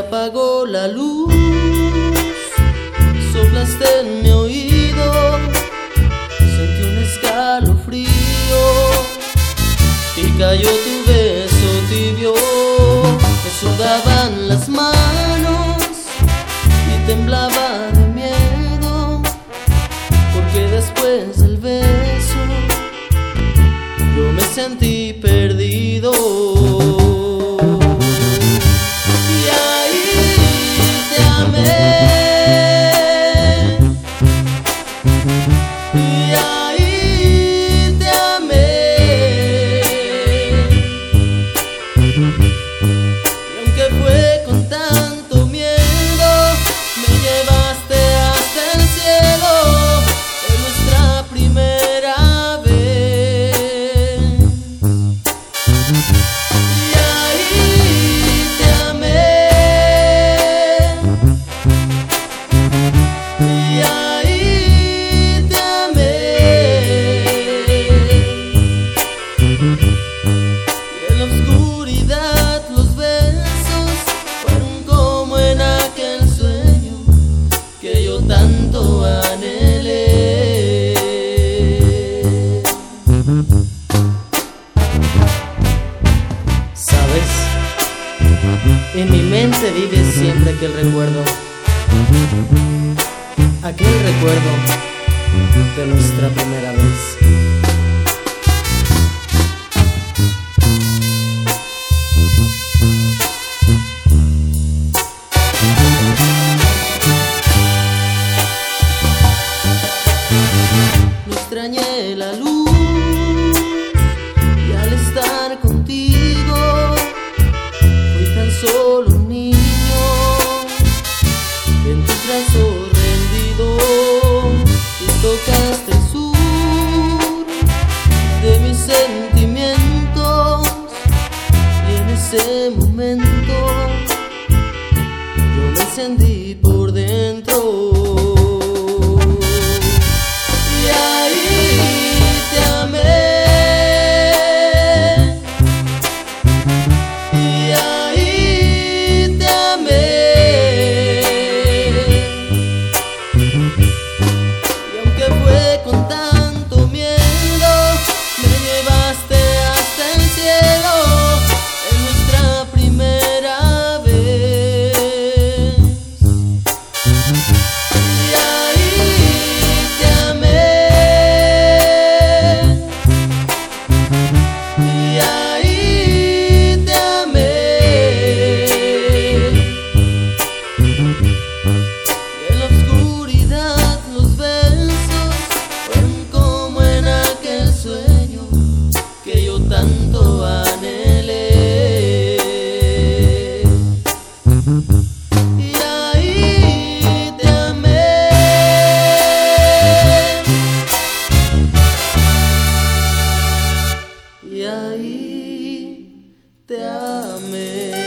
apagó la luz, soplaste en mi oído, sentí un escalofrío. Y cayó tu beso tibio, me sudaban las manos. Y temblaba de miedo, porque después del beso yo me sentí vive siempre aquel recuerdo, aquel recuerdo de nuestra primera vez. En tu brazo rendido y tocaste el sur de mis sentimientos. Y en ese momento yo me encendí por amé.